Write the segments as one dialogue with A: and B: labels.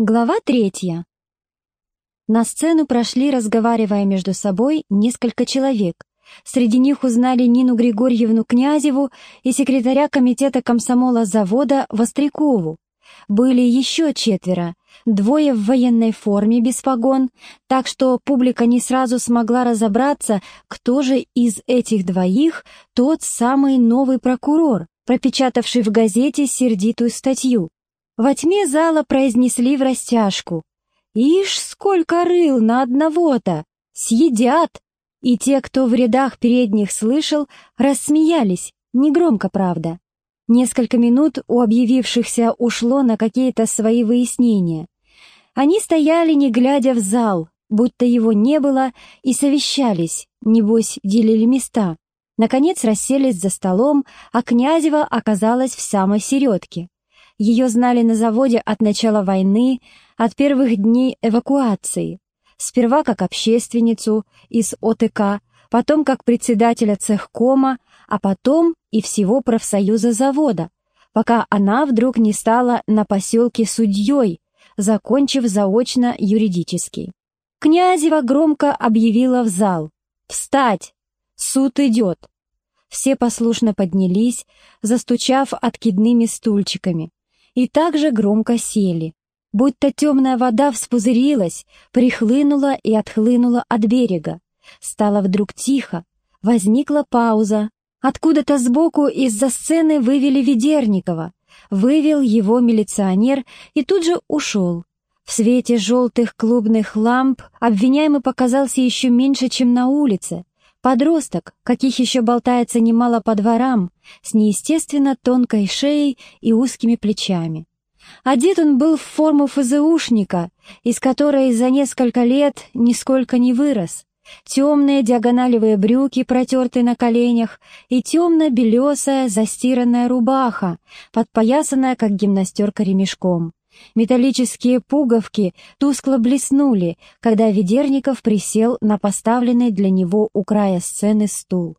A: Глава третья. На сцену прошли, разговаривая между собой, несколько человек. Среди них узнали Нину Григорьевну Князеву и секретаря комитета комсомола завода Вострякову. Были еще четверо, двое в военной форме без погон, так что публика не сразу смогла разобраться, кто же из этих двоих тот самый новый прокурор, пропечатавший в газете сердитую статью. Во тьме зала произнесли в растяжку. «Ишь, сколько рыл на одного-то! Съедят!» И те, кто в рядах передних слышал, рассмеялись, негромко, правда. Несколько минут у объявившихся ушло на какие-то свои выяснения. Они стояли, не глядя в зал, будто его не было, и совещались, небось, делили места. Наконец расселись за столом, а Князева оказалась в самой середке. Ее знали на заводе от начала войны, от первых дней эвакуации. Сперва как общественницу из ОТК, потом как председателя цехкома, а потом и всего профсоюза завода, пока она вдруг не стала на поселке судьей, закончив заочно юридический. Князева громко объявила в зал «Встать! Суд идет!» Все послушно поднялись, застучав откидными стульчиками и также громко сели. Будто темная вода вспузырилась, прихлынула и отхлынула от берега. Стало вдруг тихо, возникла пауза. Откуда-то сбоку из-за сцены вывели Ведерникова. Вывел его милиционер и тут же ушел. В свете желтых клубных ламп обвиняемый показался еще меньше, чем на улице. Подросток, каких еще болтается немало по дворам, с неестественно тонкой шеей и узкими плечами. Одет он был в форму ФЗУшника, из которой за несколько лет нисколько не вырос. Темные диагоналевые брюки, протертые на коленях, и темно-белесая застиранная рубаха, подпоясанная, как гимнастерка ремешком. Металлические пуговки тускло блеснули, когда Ведерников присел на поставленный для него у края сцены стул.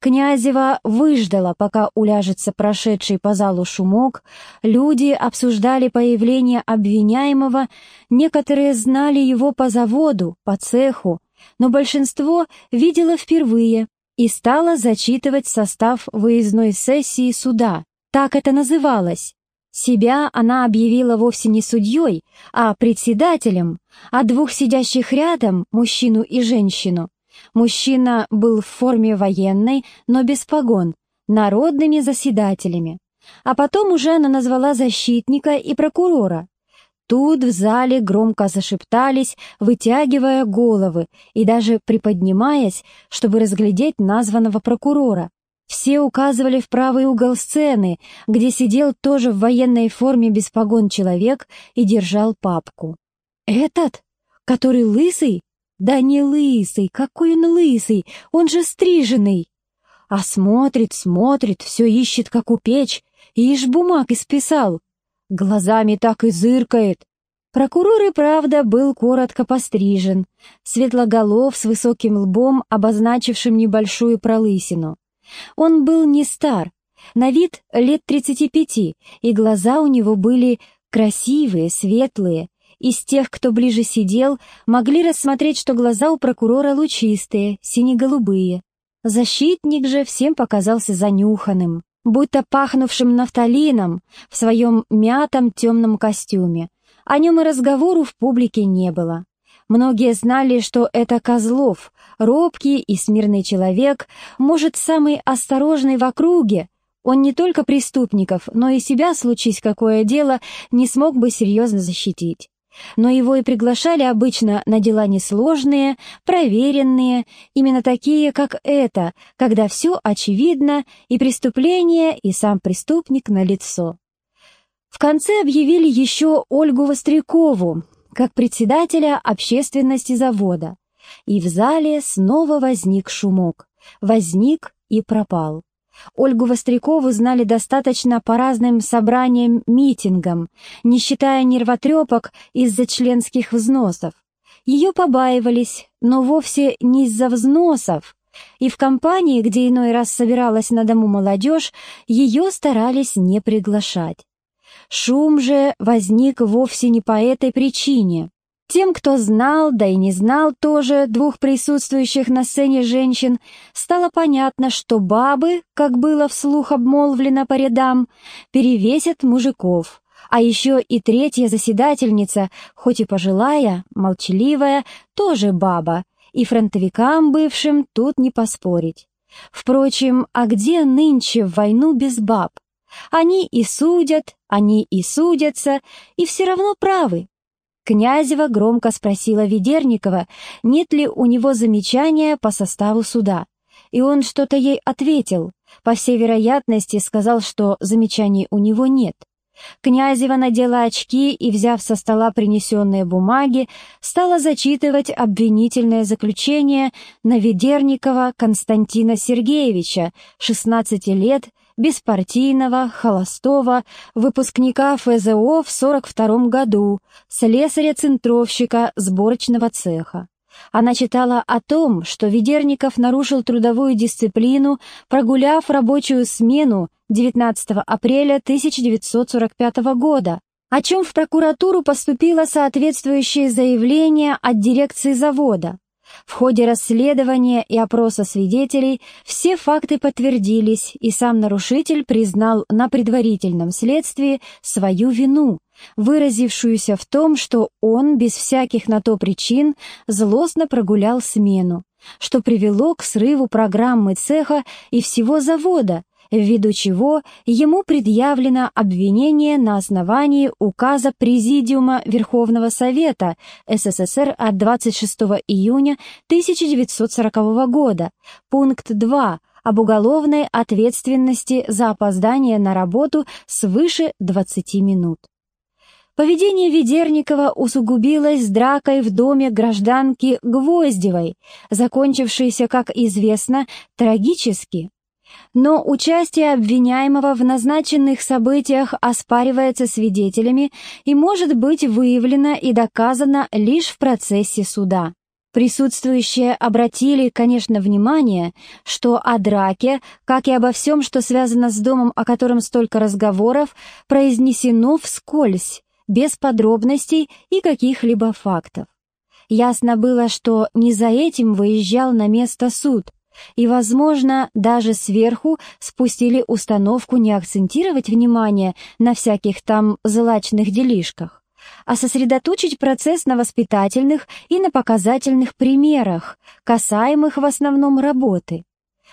A: Князева выждала, пока уляжется прошедший по залу шумок, люди обсуждали появление обвиняемого, некоторые знали его по заводу, по цеху, но большинство видело впервые и стало зачитывать состав выездной сессии суда. Так это называлось. Себя она объявила вовсе не судьей, а председателем, а двух сидящих рядом, мужчину и женщину. Мужчина был в форме военной, но без погон, народными заседателями. А потом уже она назвала защитника и прокурора. Тут в зале громко зашептались, вытягивая головы и даже приподнимаясь, чтобы разглядеть названного прокурора. Все указывали в правый угол сцены, где сидел тоже в военной форме без погон человек и держал папку. «Этот? Который лысый? Да не лысый, какой он лысый, он же стриженный!» А смотрит, смотрит, все ищет, как у печь, ишь бумаг исписал. Глазами так и зыркает. Прокурор и правда был коротко пострижен, светлоголов с высоким лбом, обозначившим небольшую пролысину. Он был не стар, на вид лет 35, и глаза у него были красивые, светлые. Из тех, кто ближе сидел, могли рассмотреть, что глаза у прокурора лучистые, сине-голубые. Защитник же всем показался занюханным, будто пахнувшим нафталином в своем мятом темном костюме. О нем и разговору в публике не было. Многие знали, что это Козлов, робкий и смирный человек, может, самый осторожный в округе. Он не только преступников, но и себя, случись какое дело, не смог бы серьезно защитить. Но его и приглашали обычно на дела несложные, проверенные, именно такие, как это, когда все очевидно, и преступление, и сам преступник на лицо. В конце объявили еще Ольгу Вострякову, как председателя общественности завода, и в зале снова возник шумок. Возник и пропал. Ольгу Вострякову знали достаточно по разным собраниям, митингам, не считая нервотрепок из-за членских взносов. Ее побаивались, но вовсе не из-за взносов, и в компании, где иной раз собиралась на дому молодежь, ее старались не приглашать. Шум же возник вовсе не по этой причине. Тем, кто знал, да и не знал тоже двух присутствующих на сцене женщин, стало понятно, что бабы, как было вслух обмолвлено по рядам, перевесят мужиков, а еще и третья заседательница, хоть и пожилая, молчаливая, тоже баба, и фронтовикам бывшим тут не поспорить. Впрочем, а где нынче в войну без баб? Они и судят, они и судятся, и все равно правы. Князева громко спросила Ведерникова, нет ли у него замечания по составу суда. И он что-то ей ответил. По всей вероятности сказал, что замечаний у него нет. Князева надела очки и, взяв со стола принесенные бумаги, стала зачитывать обвинительное заключение на Ведерникова Константина Сергеевича, 16 лет, беспартийного, холостого, выпускника ФЗО в 42 году, слесаря-центровщика сборочного цеха. Она читала о том, что Ведерников нарушил трудовую дисциплину, прогуляв рабочую смену 19 апреля 1945 года, о чем в прокуратуру поступило соответствующее заявление от дирекции завода. В ходе расследования и опроса свидетелей все факты подтвердились, и сам нарушитель признал на предварительном следствии свою вину, выразившуюся в том, что он без всяких на то причин злостно прогулял смену, что привело к срыву программы цеха и всего завода, ввиду чего ему предъявлено обвинение на основании указа Президиума Верховного Совета СССР от 26 июня 1940 года, пункт 2 об уголовной ответственности за опоздание на работу свыше 20 минут. Поведение Ведерникова усугубилось дракой в доме гражданки Гвоздевой, закончившейся, как известно, трагически. Но участие обвиняемого в назначенных событиях оспаривается свидетелями и может быть выявлено и доказано лишь в процессе суда. Присутствующие обратили, конечно, внимание, что о драке, как и обо всем, что связано с домом, о котором столько разговоров, произнесено вскользь, без подробностей и каких-либо фактов. Ясно было, что не за этим выезжал на место суд, и, возможно, даже сверху спустили установку не акцентировать внимание на всяких там злачных делишках, а сосредоточить процесс на воспитательных и на показательных примерах, касаемых в основном работы.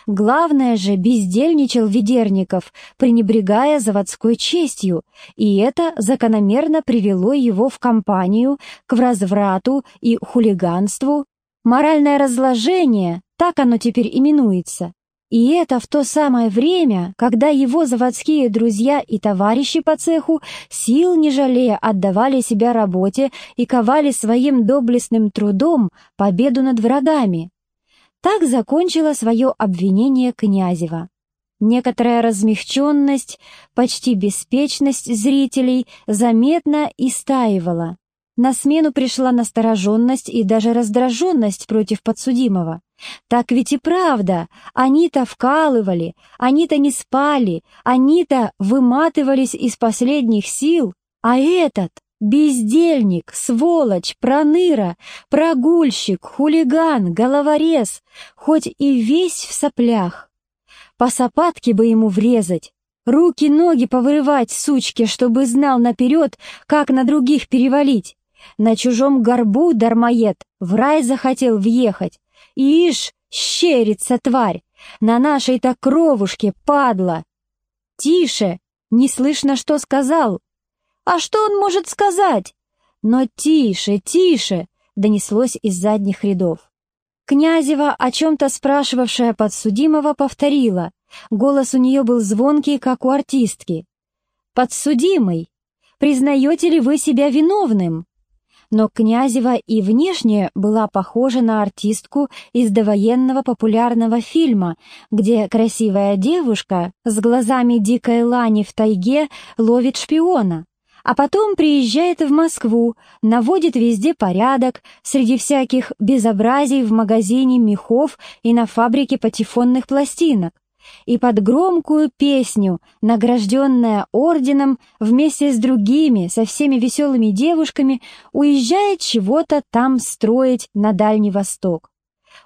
A: Главное же, бездельничал Ведерников, пренебрегая заводской честью, и это закономерно привело его в компанию к разврату и хулиганству. Моральное разложение, так оно теперь именуется. И это в то самое время, когда его заводские друзья и товарищи по цеху сил не жалея отдавали себя работе и ковали своим доблестным трудом победу над врагами. Так закончила свое обвинение Князева. Некоторая размягченность, почти беспечность зрителей заметно истаивала. На смену пришла настороженность и даже раздраженность против подсудимого. Так ведь и правда, они-то вкалывали, они-то не спали, они-то выматывались из последних сил, а этот, Бездельник, сволочь, проныра, прогульщик, хулиган, головорез, хоть и весь в соплях. По сапатке бы ему врезать, руки-ноги повырывать сучке, чтобы знал наперед, как на других перевалить. На чужом горбу дармоед в рай захотел въехать. Ишь, щерится тварь, на нашей-то кровушке падла. Тише, не слышно, что сказал. А что он может сказать? Но тише, тише, донеслось из задних рядов. Князева, о чем-то спрашивавшая подсудимого, повторила. Голос у нее был звонкий, как у артистки. «Подсудимый, признаете ли вы себя виновным?» Но Князева и внешне была похожа на артистку из довоенного популярного фильма, где красивая девушка с глазами дикой лани в тайге ловит шпиона а потом приезжает в Москву, наводит везде порядок, среди всяких безобразий в магазине мехов и на фабрике патефонных пластинок, и под громкую песню, награжденная орденом, вместе с другими, со всеми веселыми девушками, уезжает чего-то там строить на Дальний Восток.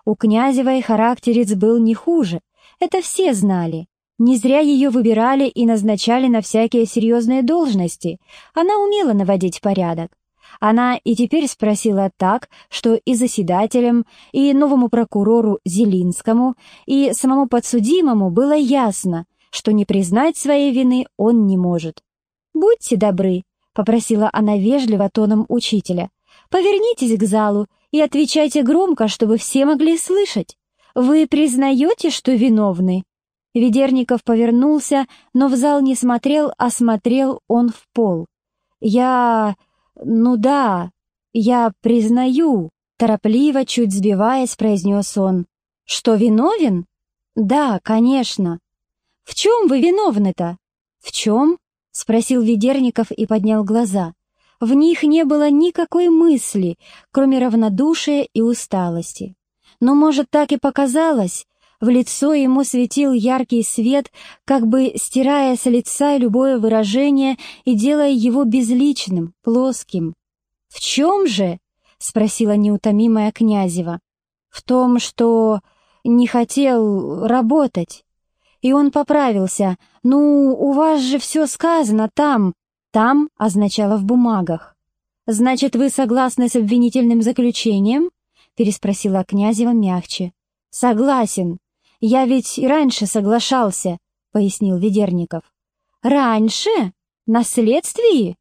A: У Князевой характерец был не хуже, это все знали. Не зря ее выбирали и назначали на всякие серьезные должности, она умела наводить порядок. Она и теперь спросила так, что и заседателям, и новому прокурору Зелинскому, и самому подсудимому было ясно, что не признать своей вины он не может. «Будьте добры», — попросила она вежливо тоном учителя, «повернитесь к залу и отвечайте громко, чтобы все могли слышать. Вы признаете, что виновны?» Ведерников повернулся, но в зал не смотрел, а смотрел он в пол. «Я... «Ну да, я признаю», — торопливо, чуть сбиваясь, произнес он. «Что, виновен?» «Да, конечно». «В чем вы виновны-то?» «В чем?» — спросил Ведерников и поднял глаза. В них не было никакой мысли, кроме равнодушия и усталости. Но, может, так и показалось, в лицо ему светил яркий свет, как бы стирая с лица любое выражение и делая его безличным, плоским. «В чем же?» — спросила неутомимая Князева. «В том, что не хотел работать». И он поправился. «Ну, у вас же все сказано там». «Там» означало «в бумагах». «Значит, вы согласны с обвинительным заключением?» — переспросила Князева мягче. «Согласен», я ведь и раньше соглашался», — пояснил Ведерников. «Раньше? На следствии?»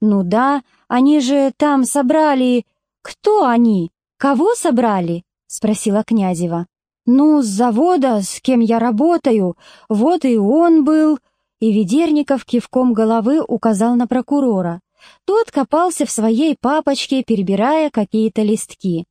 A: «Ну да, они же там собрали...» «Кто они? Кого собрали?» — спросила Князева. «Ну, с завода, с кем я работаю. Вот и он был...» И Ведерников кивком головы указал на прокурора. Тот копался в своей папочке, перебирая какие-то листки.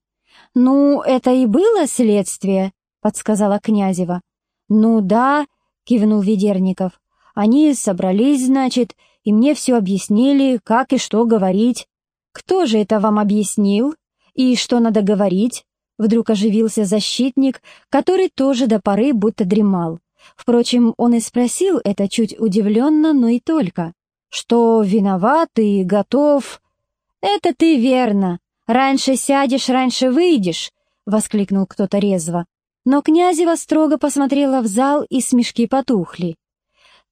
A: «Ну, это и было следствие», — подсказала Князева. «Ну да», — кивнул Ведерников. «Они собрались, значит, и мне все объяснили, как и что говорить». «Кто же это вам объяснил? И что надо говорить?» Вдруг оживился защитник, который тоже до поры будто дремал. Впрочем, он и спросил это чуть удивленно, но и только. «Что виноват и готов...» «Это ты верно. Раньше сядешь, раньше выйдешь», — воскликнул кто-то резво. Но Князева строго посмотрела в зал, и смешки потухли.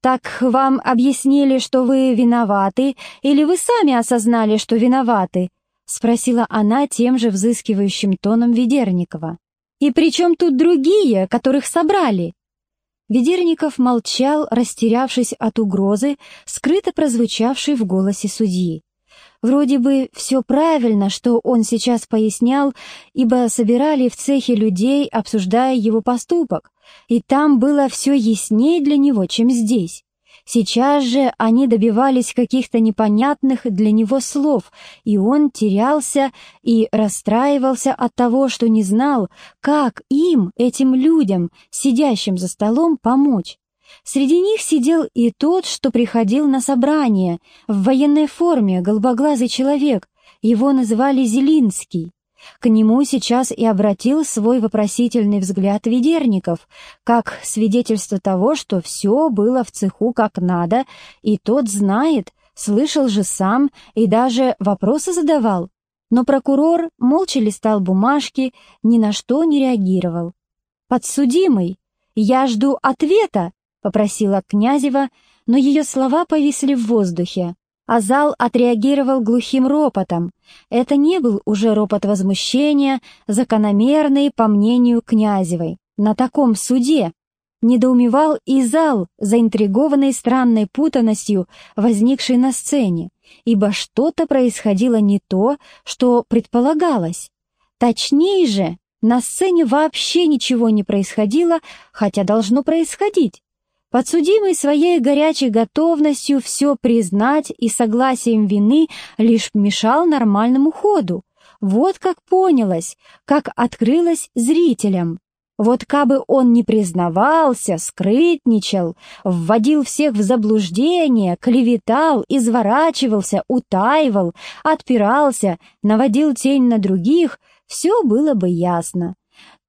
A: «Так вам объяснили, что вы виноваты, или вы сами осознали, что виноваты?» — спросила она тем же взыскивающим тоном Ведерникова. «И при чем тут другие, которых собрали?» Ведерников молчал, растерявшись от угрозы, скрыто прозвучавшей в голосе судьи. Вроде бы все правильно, что он сейчас пояснял, ибо собирали в цехе людей, обсуждая его поступок, и там было все яснее для него, чем здесь. Сейчас же они добивались каких-то непонятных для него слов, и он терялся и расстраивался от того, что не знал, как им, этим людям, сидящим за столом, помочь. Среди них сидел и тот, что приходил на собрание, в военной форме, голубоглазый человек, его называли Зелинский. К нему сейчас и обратил свой вопросительный взгляд Ведерников, как свидетельство того, что все было в цеху как надо, и тот знает, слышал же сам и даже вопросы задавал. Но прокурор молча листал бумажки, ни на что не реагировал. «Подсудимый, я жду ответа!» — попросила Князева, но ее слова повисли в воздухе, а зал отреагировал глухим ропотом. Это не был уже ропот возмущения, закономерный, по мнению Князевой. На таком суде недоумевал и зал, заинтригованный странной путанностью, возникшей на сцене, ибо что-то происходило не то, что предполагалось. Точнее же, на сцене вообще ничего не происходило, хотя должно происходить. Подсудимый своей горячей готовностью все признать и согласием вины лишь мешал нормальному ходу. Вот как понялось, как открылось зрителям. Вот кабы он не признавался, скрытничал, вводил всех в заблуждение, клеветал, изворачивался, утаивал, отпирался, наводил тень на других, все было бы ясно.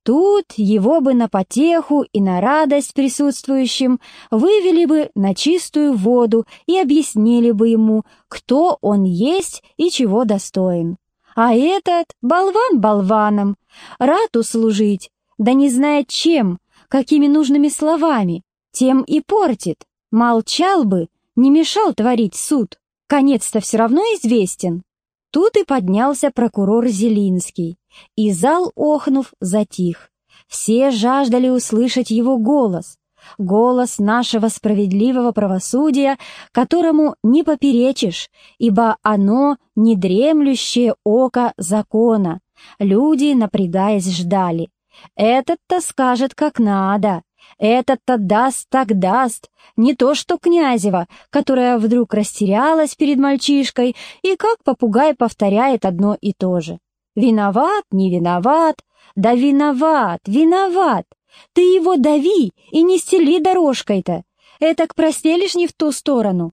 A: Тут его бы на потеху и на радость присутствующим вывели бы на чистую воду и объяснили бы ему, кто он есть и чего достоин. А этот болван болваном, рад услужить, да не знает чем, какими нужными словами, тем и портит. Молчал бы, не мешал творить суд. Конец-то все равно известен. Тут и поднялся прокурор Зелинский, и зал, охнув, затих. Все жаждали услышать его голос, голос нашего справедливого правосудия, которому не поперечишь, ибо оно — недремлющее око закона. Люди, напрягаясь, ждали. Этот-то скажет как надо, этот-то даст так даст, не то что Князева, которая вдруг растерялась перед мальчишкой и как попугай повторяет одно и то же. Виноват, не виноват, да виноват, виноват. Ты его дави и не стели дорожкой-то. Этак простелишь не в ту сторону.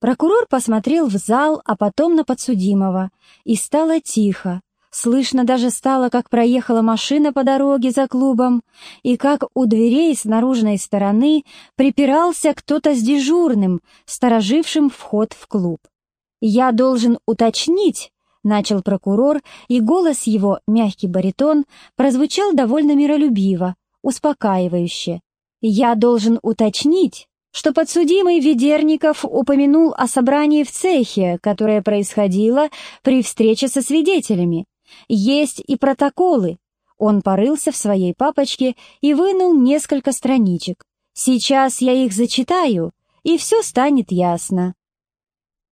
A: Прокурор посмотрел в зал, а потом на подсудимого, и стало тихо. Слышно даже стало, как проехала машина по дороге за клубом, и как у дверей с наружной стороны припирался кто-то с дежурным, сторожившим вход в клуб. «Я должен уточнить», — начал прокурор, и голос его, мягкий баритон, прозвучал довольно миролюбиво, успокаивающе. «Я должен уточнить, что подсудимый Ведерников упомянул о собрании в цехе, которое происходило при встрече со свидетелями, есть и протоколы. Он порылся в своей папочке и вынул несколько страничек. Сейчас я их зачитаю, и все станет ясно.